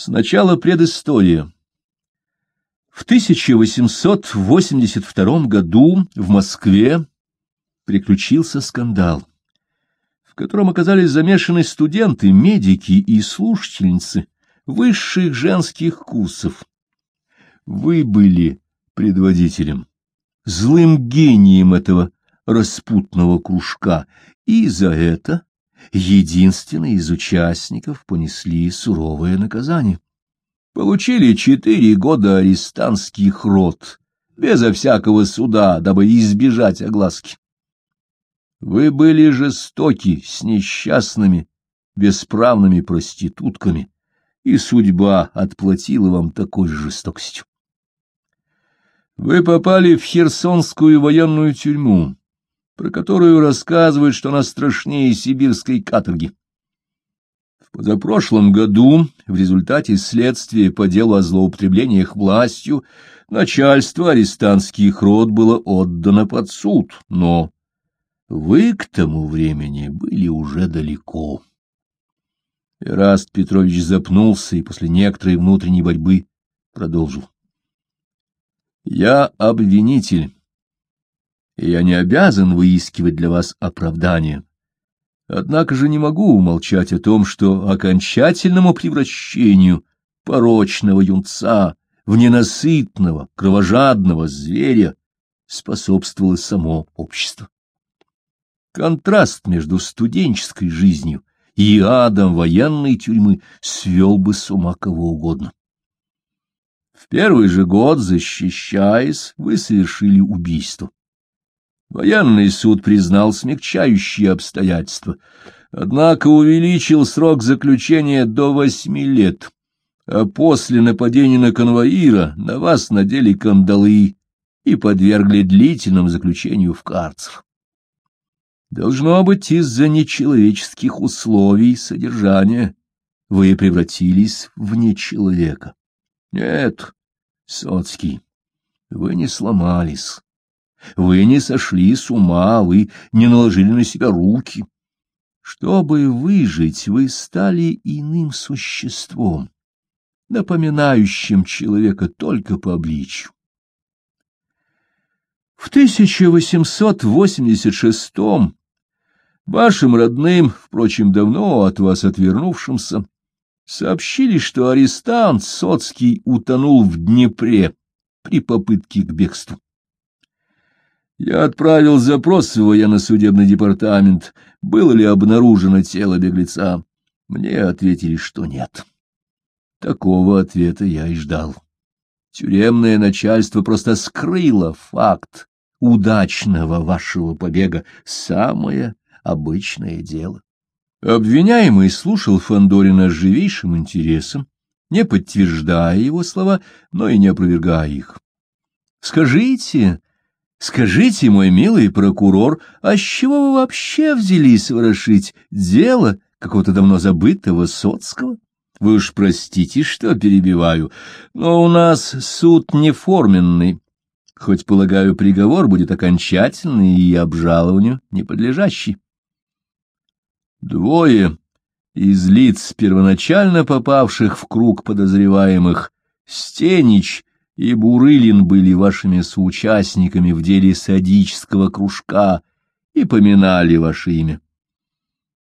Сначала предыстория. В 1882 году в Москве приключился скандал, в котором оказались замешаны студенты, медики и слушательницы высших женских курсов. Вы были предводителем, злым гением этого распутного кружка, и за это единственные из участников понесли суровое наказание. Получили четыре года арестантских рот, безо всякого суда, дабы избежать огласки. Вы были жестоки с несчастными, бесправными проститутками, и судьба отплатила вам такой же жестокостью. Вы попали в Херсонскую военную тюрьму, про которую рассказывают, что она страшнее сибирской каторги. В позапрошлом году, в результате следствия по делу о злоупотреблениях властью, начальство арестантских род было отдано под суд, но вы к тому времени были уже далеко. Эраст Петрович запнулся и после некоторой внутренней борьбы продолжил. Я обвинитель и я не обязан выискивать для вас оправдания. Однако же не могу умолчать о том, что окончательному превращению порочного юнца в ненасытного, кровожадного зверя способствовало само общество. Контраст между студенческой жизнью и адом военной тюрьмы свел бы с ума кого угодно. В первый же год, защищаясь, вы совершили убийство. Военный суд признал смягчающие обстоятельства, однако увеличил срок заключения до восьми лет, а после нападения на конвоира на вас надели кандалы и подвергли длительному заключению в карцер. Должно быть, из-за нечеловеческих условий содержания вы превратились в нечеловека. Нет, Соцкий, вы не сломались вы не сошли с ума, вы не наложили на себя руки. Чтобы выжить, вы стали иным существом, напоминающим человека только по обличью. В 1886-м вашим родным, впрочем, давно от вас отвернувшимся, сообщили, что арестант Соцкий утонул в Днепре при попытке к бегству. Я отправил запрос в военно-судебный департамент, было ли обнаружено тело беглеца. Мне ответили, что нет. Такого ответа я и ждал. Тюремное начальство просто скрыло факт удачного вашего побега. Самое обычное дело. Обвиняемый слушал Фандорина с живейшим интересом, не подтверждая его слова, но и не опровергая их. — Скажите, Скажите, мой милый прокурор, а с чего вы вообще взялись ворошить дело какого-то давно забытого Соцкого? Вы уж простите, что перебиваю, но у нас суд неформенный, хоть, полагаю, приговор будет окончательный и обжалованию не подлежащий. Двое из лиц, первоначально попавших в круг подозреваемых, Стенич и Бурылин были вашими соучастниками в деле садического кружка и поминали ваше имя.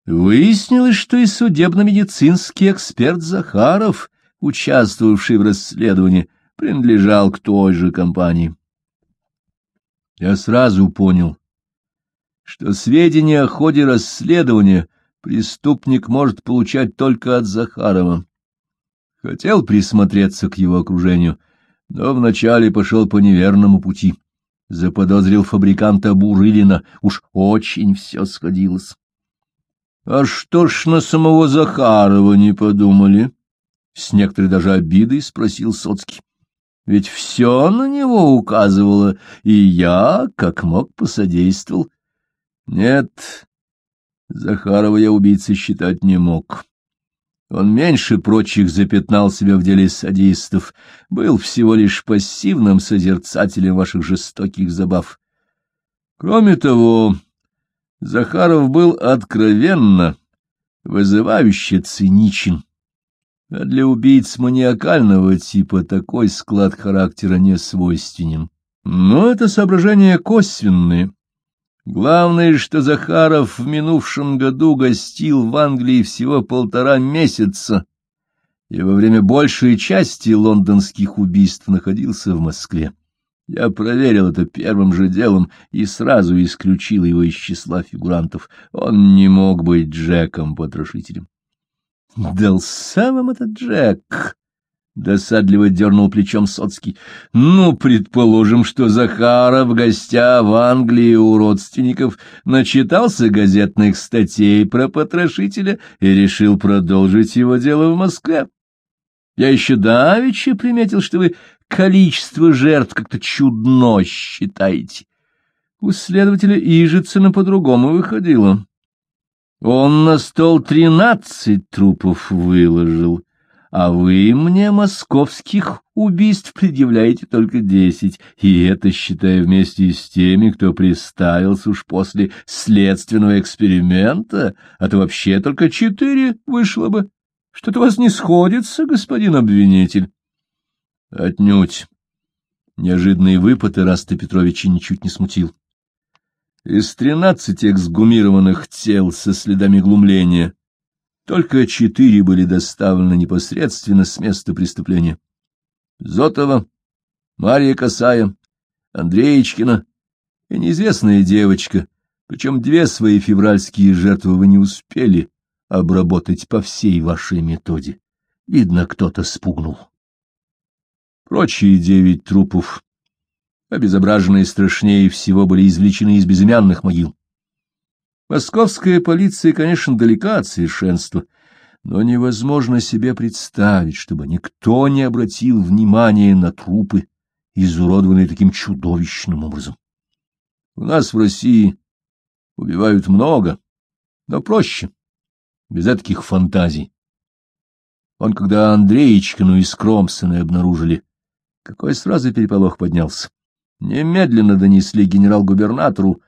Выяснилось, что и судебно-медицинский эксперт Захаров, участвовавший в расследовании, принадлежал к той же компании. Я сразу понял, что сведения о ходе расследования преступник может получать только от Захарова. Хотел присмотреться к его окружению — но вначале пошел по неверному пути. Заподозрил фабриканта Бурылина, уж очень все сходилось. — А что ж на самого Захарова не подумали? — с некоторой даже обидой спросил Соцкий. — Ведь все на него указывало, и я, как мог, посодействовал. — Нет, Захарова я убийцей считать не мог. Он меньше прочих запятнал себя в деле садистов, был всего лишь пассивным созерцателем ваших жестоких забав. Кроме того, Захаров был откровенно, вызывающе циничен, А для убийц маниакального типа такой склад характера не свойственен. Но это соображения косвенные. Главное, что Захаров в минувшем году гостил в Англии всего полтора месяца, и во время большей части лондонских убийств находился в Москве. Я проверил это первым же делом и сразу исключил его из числа фигурантов. Он не мог быть Джеком-потрошителем. — Дался вам этот Джек? — досадливо дернул плечом Соцкий. — Ну, предположим, что Захаров, гостя в Англии у родственников, начитался газетных статей про потрошителя и решил продолжить его дело в Москве. Я еще давеча приметил, что вы количество жертв как-то чудно считаете. У следователя Ижицына по-другому выходило. Он на стол тринадцать трупов выложил, а вы мне московских убийств предъявляете только десять, и это, считая вместе с теми, кто приставился уж после следственного эксперимента, а то вообще только четыре вышло бы. Что-то у вас не сходится, господин обвинитель. Отнюдь. Неожиданный выпад Ираста Петровича ничуть не смутил. Из тринадцати эксгумированных тел со следами глумления только четыре были доставлены непосредственно с места преступления. Зотова, Мария Косая, Андреечкина и неизвестная девочка, причем две свои февральские жертвы вы не успели обработать по всей вашей методе. Видно, кто-то спугнул. Прочие девять трупов, обезображенные страшнее всего, были извлечены из безымянных могил. Московская полиция, конечно, далека от совершенства, но невозможно себе представить, чтобы никто не обратил внимания на трупы, изуродованные таким чудовищным образом. У нас в России убивают много, но проще без таких фантазий. Он, когда Андреечкину из Кромсона обнаружили, какой сразу переполох поднялся. Немедленно донесли генерал-губернатору,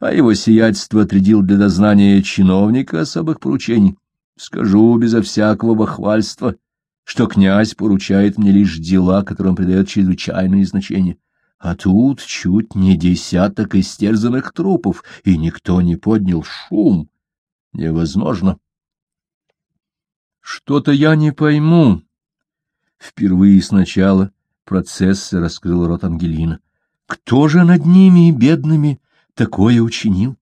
а его сиятельство отрядил для дознания чиновника особых поручений. Скажу безо всякого бахвальства, что князь поручает мне лишь дела, которым придает чрезвычайное значение. А тут чуть не десяток истерзанных трупов, и никто не поднял шум. Невозможно. Что-то я не пойму. Впервые сначала процесса раскрыл рот Ангелина. Кто же над ними, бедными, такое учинил?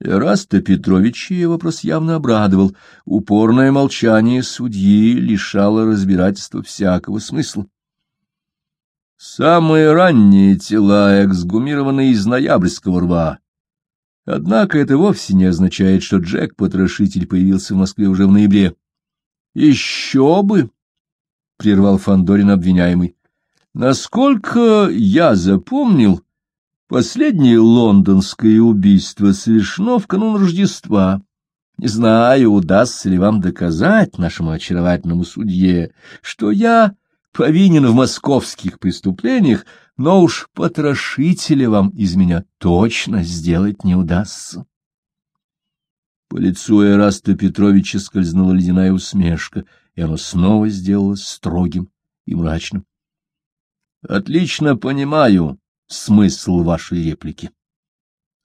Раста Петрович ее вопрос явно обрадовал. Упорное молчание судьи лишало разбирательства всякого смысла. Самые ранние тела эксгумированы из ноябрьского рва. Однако это вовсе не означает, что Джек-потрошитель появился в Москве уже в ноябре. Еще бы! — прервал Фандорин обвиняемый. — Насколько я запомнил, последнее лондонское убийство совершено в канун Рождества. Не знаю, удастся ли вам доказать нашему очаровательному судье, что я повинен в московских преступлениях, но уж потрошителя вам из меня точно сделать не удастся. По лицу Эраста Петровича скользнула ледяная усмешка, и оно снова сделалось строгим и мрачным. — Отлично понимаю смысл вашей реплики.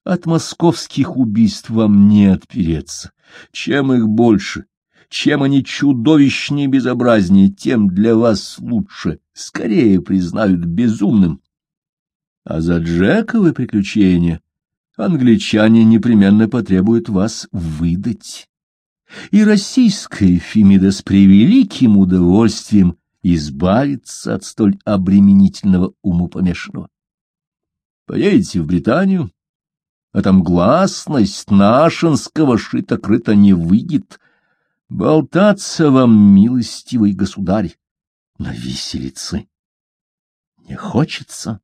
От московских убийств вам не отпереться. Чем их больше, чем они чудовищнее и безобразнее, тем для вас лучше, скорее признают безумным. А за Джековы приключения англичане непременно потребуют вас выдать. И российская Фемида с превеликим удовольствием избавится от столь обременительного умопомешанного. Поедете в Британию, а там гласность нашинского шито-крыто не выйдет. Болтаться вам, милостивый государь, на виселице не хочется.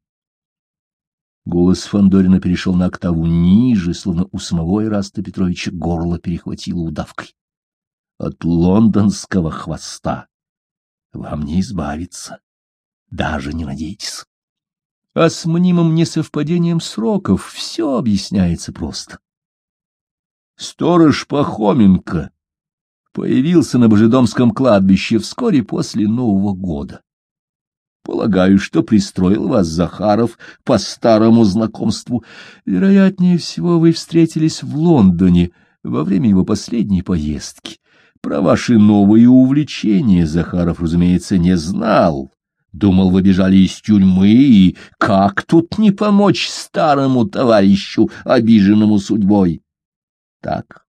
Голос Фандорина перешел на октаву ниже, словно у самого Ираста Петровича горло перехватило удавкой. От лондонского хвоста вам не избавиться, даже не надейтесь. А с мнимым несовпадением сроков все объясняется просто. Сторож Пахоменко появился на Божедомском кладбище вскоре после Нового года. Полагаю, что пристроил вас Захаров по старому знакомству. Вероятнее всего, вы встретились в Лондоне во время его последней поездки. Про ваши новые увлечения Захаров, разумеется, не знал. Думал, вы бежали из тюрьмы, и как тут не помочь старому товарищу, обиженному судьбой? Так.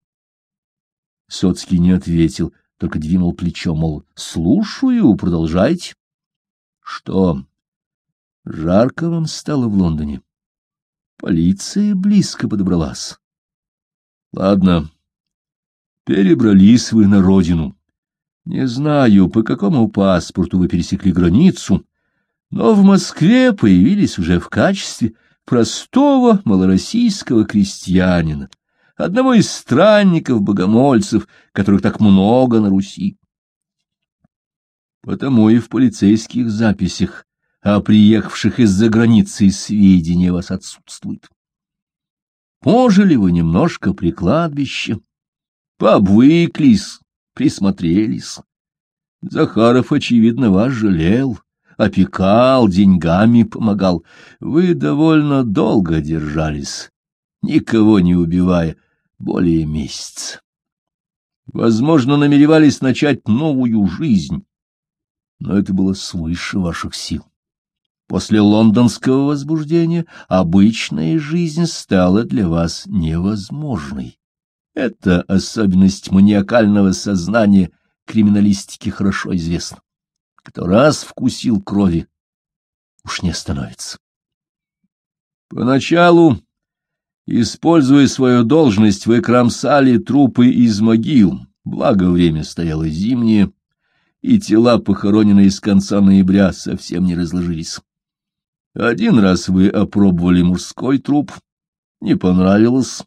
Соцкий не ответил, только двинул плечом, мол, слушаю, продолжайте. Что? Жарко вам стало в Лондоне? Полиция близко подобралась. Ладно, перебрались вы на родину. Не знаю, по какому паспорту вы пересекли границу, но в Москве появились уже в качестве простого малороссийского крестьянина, одного из странников-богомольцев, которых так много на Руси. Потому и в полицейских записях о приехавших из-за границы сведения вас отсутствует. Пожили вы немножко при кладбище, пообвыклись, присмотрелись. Захаров, очевидно, вас жалел, опекал, деньгами помогал. Вы довольно долго держались, никого не убивая, более месяца. Возможно, намеревались начать новую жизнь, но это было свыше ваших сил. После лондонского возбуждения обычная жизнь стала для вас невозможной. Это особенность маниакального сознания криминалистики хорошо известна. Кто раз вкусил крови, уж не остановится. Поначалу, используя свою должность, вы кромсали трупы из могил, благо время стояло зимнее, и тела, похороненные с конца ноября, совсем не разложились. Один раз вы опробовали мужской труп, не понравилось,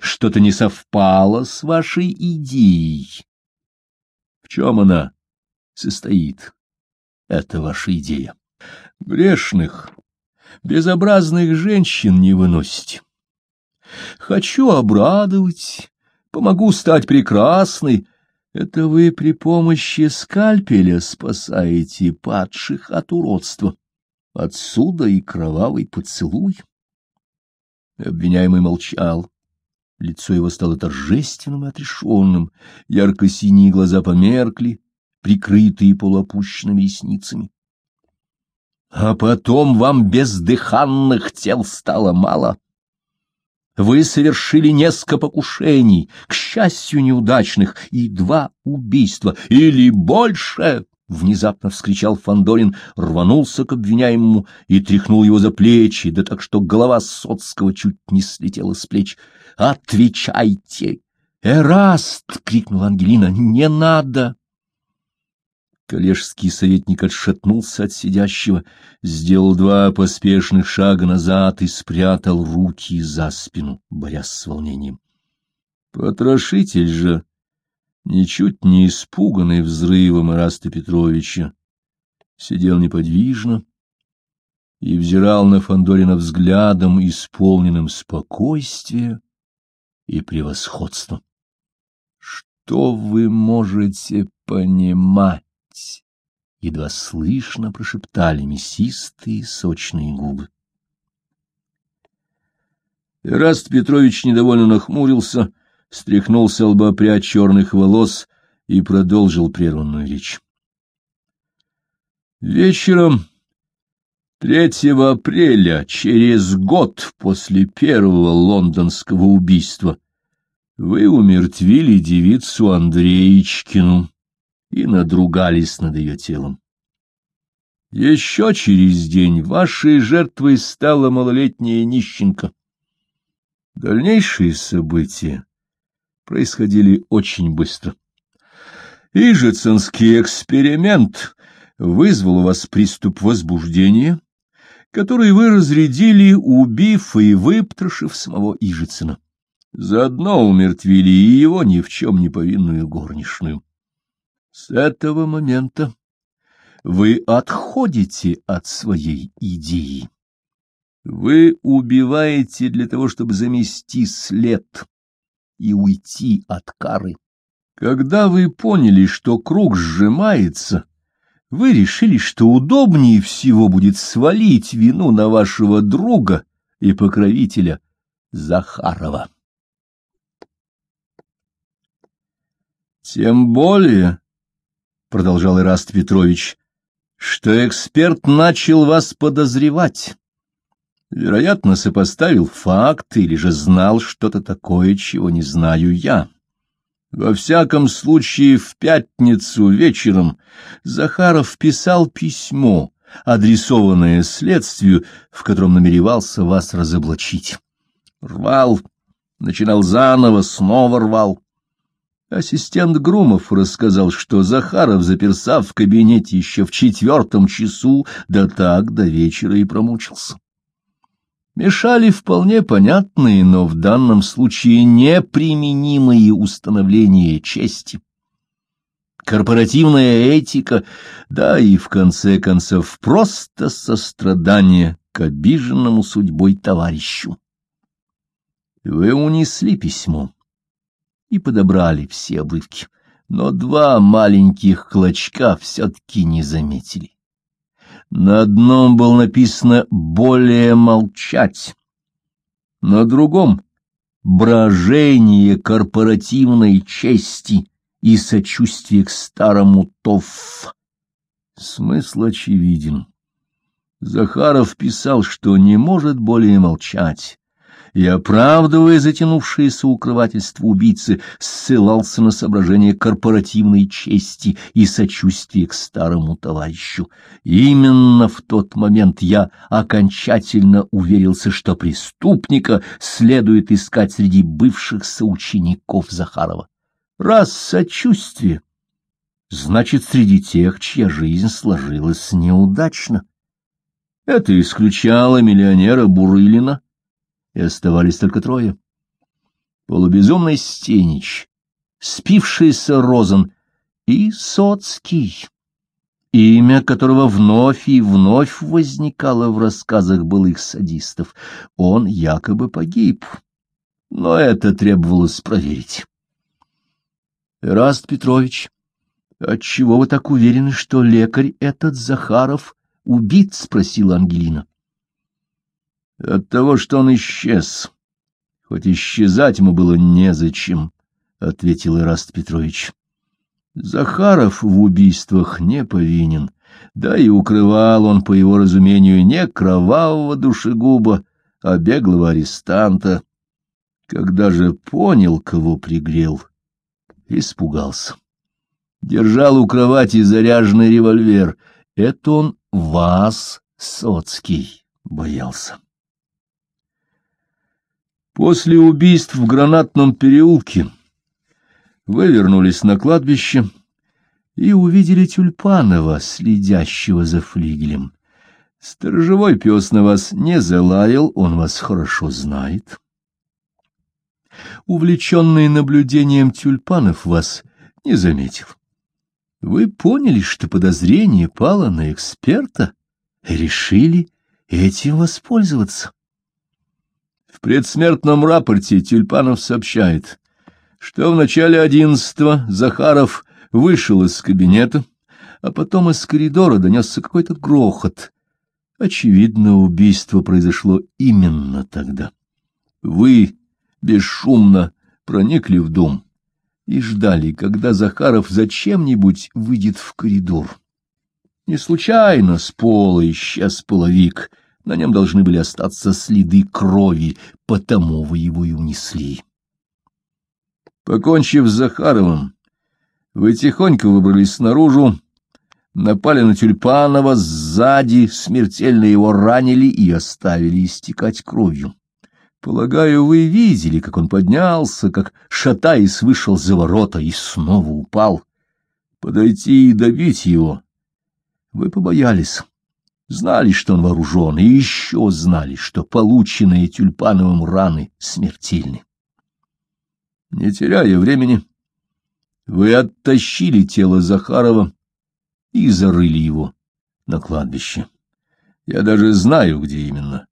что-то не совпало с вашей идеей. В чем она состоит? Это ваша идея. Грешных, безобразных женщин не выносите. Хочу обрадовать, помогу стать прекрасной, это вы при помощи скальпеля спасаете падших от уродства. Отсюда и кровавый поцелуй. Обвиняемый молчал. Лицо его стало торжественным и отрешенным, ярко-синие глаза померкли, прикрытые полуопущенными ресницами. А потом вам бездыханных тел стало мало. Вы совершили несколько покушений, к счастью, неудачных, и два убийства, или больше!» — внезапно вскричал Фандорин, рванулся к обвиняемому и тряхнул его за плечи, да так что голова Соцкого чуть не слетела с плеч. «Отвечайте!» «Эраст!» — крикнула Ангелина. «Не надо!» Коллежский советник отшатнулся от сидящего, сделал два поспешных шага назад и спрятал руки за спину, борясь с волнением. Потрошитель же, ничуть не испуганный взрывом Ираста Петровича, сидел неподвижно и взирал на Фандорина взглядом, исполненным спокойствия и превосходства. Что вы можете понимать? — едва слышно прошептали мясистые сочные губы. Раст Петрович недовольно нахмурился, стряхнул с лба прядь черных волос и продолжил прерванную речь. Вечером 3 апреля, через год после первого лондонского убийства, вы умертвили девицу Андреечкину и надругались над ее телом. Еще через день вашей жертвой стала малолетняя нищенка. Дальнейшие события происходили очень быстро. Ижицинский эксперимент вызвал у вас приступ возбуждения, который вы разрядили, убив и выпотрошив самого Ижицына. Заодно умертвили и его ни в чем не повинную горничную. С этого момента вы отходите от своей идеи. Вы убиваете для того, чтобы замести след и уйти от кары. Когда вы поняли, что круг сжимается, вы решили, что удобнее всего будет свалить вину на вашего друга и покровителя Захарова. Тем более, — продолжал Ираст Петрович, — что эксперт начал вас подозревать. Вероятно, сопоставил факты или же знал что-то такое, чего не знаю я. Во всяком случае, в пятницу вечером Захаров писал письмо, адресованное следствию, в котором намеревался вас разоблачить. Рвал, начинал заново, снова рвал. Ассистент Грумов рассказал, что Захаров заперся в кабинете еще в четвертом часу, да так до вечера и промучился. Мешали вполне понятные, но в данном случае неприменимые установления чести. Корпоративная этика, да и, в конце концов, просто сострадание к обиженному судьбой товарищу. Вы унесли письмо и подобрали все обрывки, но два маленьких клочка все-таки не заметили. На одном было написано «более молчать», на другом — «брожение корпоративной чести» и сочувствие к старому ТОФ. Смысл очевиден. Захаров писал, что не может более молчать, и, оправдывая затянувшееся укрывательство убийцы, ссылался на соображение корпоративной чести и сочувствия к старому товарищу. Именно в тот момент я окончательно уверился, что преступника следует искать среди бывших соучеников Захарова. Раз сочувствие, значит, среди тех, чья жизнь сложилась неудачно. Это исключало миллионера Бурылина, и оставались только трое. Полубезумный Стенич, спившийся Розен и Соцкий, имя которого вновь и вновь возникало в рассказах былых садистов. Он якобы погиб, но это требовалось проверить. Раст Петрович, отчего вы так уверены, что лекарь этот Захаров убит? — спросила Ангелина. От того, что он исчез. Хоть исчезать ему было незачем, — ответил Ираст Петрович. Захаров в убийствах не повинен, да и укрывал он, по его разумению, не кровавого душегуба, а беглого арестанта. Когда же понял, кого пригрел, испугался. Держал у кровати заряженный револьвер. Это он вас, Соцкий, боялся. После убийств в Гранатном переулке вы вернулись на кладбище и увидели Тюльпанова, следящего за флигелем. Сторожевой пес на вас не залаял, он вас хорошо знает. Увлеченный наблюдением тюльпанов вас не заметил. Вы поняли, что подозрение пало на эксперта, решили этим воспользоваться. В предсмертном рапорте Тюльпанов сообщает, что в начале одиннадцатого Захаров вышел из кабинета, а потом из коридора донесся какой-то грохот. Очевидно, убийство произошло именно тогда. Вы бесшумно проникли в дом и ждали, когда Захаров зачем-нибудь выйдет в коридор. Не случайно с пола исчез половик — на нем должны были остаться следы крови, потому вы его и унесли. Покончив с Захаровым, вы тихонько выбрались наружу, напали на Тюльпанова сзади, смертельно его ранили и оставили истекать кровью. Полагаю, вы видели, как он поднялся, как, шатаясь, вышел за ворота и снова упал. Подойти и добить его вы побоялись. Знали, что он вооружен, и еще знали, что полученные тюльпановым раны смертельны. Не теряя времени, вы оттащили тело Захарова и зарыли его на кладбище. Я даже знаю, где именно.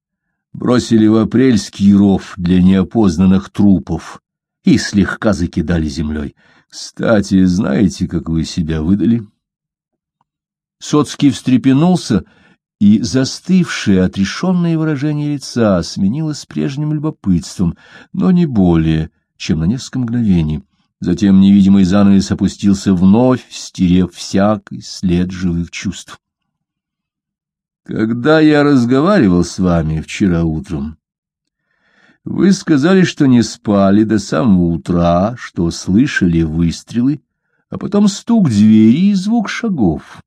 Бросили в апрельский ров для неопознанных трупов и слегка закидали землей. Кстати, знаете, как вы себя выдали? Соцкий встрепенулся, и застывшее, отрешенное выражение лица сменилось прежним любопытством, но не более, чем на несколько мгновений. Затем невидимый занавес опустился вновь, стерев всякий след живых чувств. Когда я разговаривал с вами вчера утром, вы сказали, что не спали до самого утра, что слышали выстрелы, а потом стук двери и звук шагов.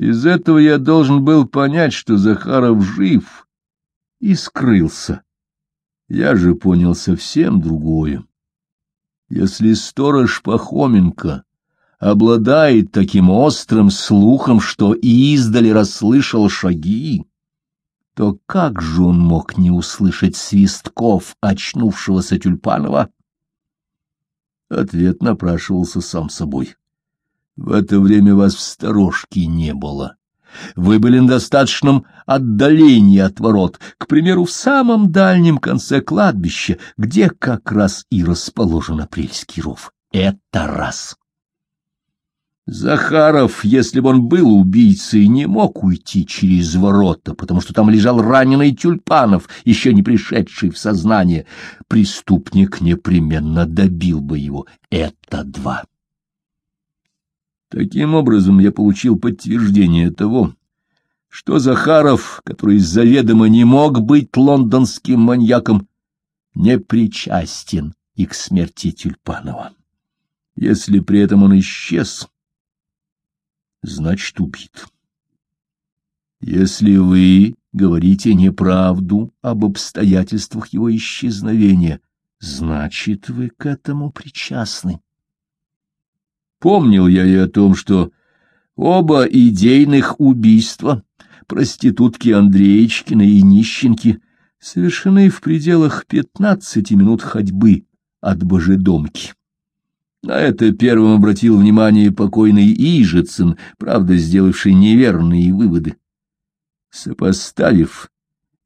Из этого я должен был понять, что Захаров жив и скрылся. Я же понял совсем другое. Если сторож Пахоменко обладает таким острым слухом, что издали расслышал шаги, то как же он мог не услышать свистков очнувшегося Тюльпанова? Ответ напрашивался сам собой. В это время вас в сторожке не было. Вы были на достаточном отдалении от ворот, к примеру, в самом дальнем конце кладбища, где как раз и расположен апрельский ров. Это раз. Захаров, если бы он был убийцей, не мог уйти через ворота, потому что там лежал раненый Тюльпанов, еще не пришедший в сознание. Преступник непременно добил бы его. Это два. Таким образом, я получил подтверждение того, что Захаров, который заведомо не мог быть лондонским маньяком, не причастен и к смерти Тюльпанова. Если при этом он исчез значит убит. Если вы говорите неправду об обстоятельствах его исчезновения, значит, вы к этому причастны. Помнил я и о том, что оба идейных убийства, проститутки Андреечкина и Нищенки, совершены в пределах пятнадцати минут ходьбы от Божедомки. На это первым обратил внимание покойный Ижицын, правда, сделавший неверные выводы. Сопоставив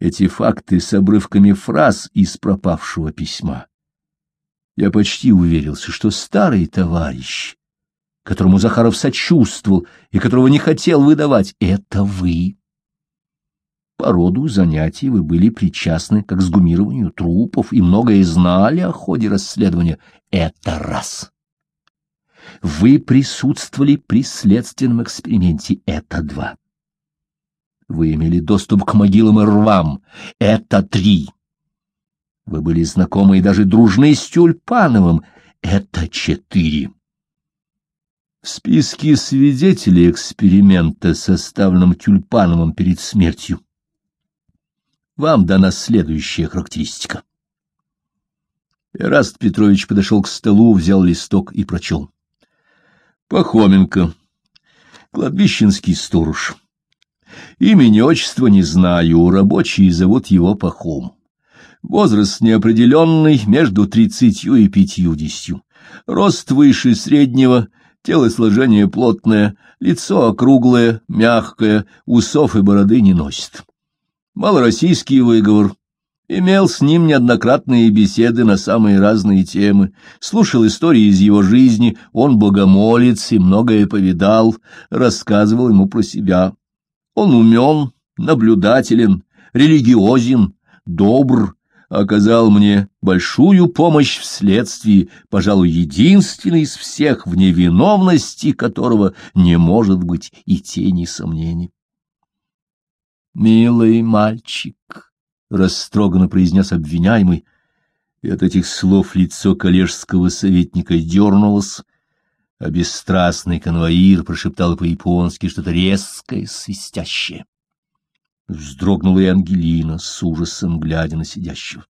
эти факты с обрывками фраз из пропавшего письма, я почти уверился, что старый товарищ, которому Захаров сочувствовал и которого не хотел выдавать, — это вы. По роду занятий вы были причастны к эксгумированию трупов и многое знали о ходе расследования. Это раз. Вы присутствовали при следственном эксперименте. Это два. Вы имели доступ к могилам и рвам. Это три. Вы были знакомы и даже дружны с Тюльпановым. Это четыре. В списке свидетелей эксперимента, составленном Тюльпановым перед смертью, вам дана следующая характеристика. Эраст Петрович подошел к столу, взял листок и прочел. Пахоменко. Кладбищенский сторож. Имени, отчества не знаю, рабочие зовут его Пахом. Возраст неопределенный, между тридцатью и пятьюдесятью. Рост выше среднего, телосложение плотное, лицо округлое, мягкое, усов и бороды не носит. Малороссийский выговор, Имел с ним неоднократные беседы на самые разные темы, слушал истории из его жизни, он богомолец и многое повидал, рассказывал ему про себя. Он умен, наблюдателен, религиозен, добр, оказал мне большую помощь в следствии, пожалуй, единственный из всех, в невиновности которого не может быть и тени сомнений. «Милый мальчик», растроганно произнес обвиняемый, и от этих слов лицо коллежского советника дернулось, а бесстрастный конвоир прошептал по-японски что-то резкое, свистящее. Вздрогнула и Ангелина с ужасом, глядя на сидящего.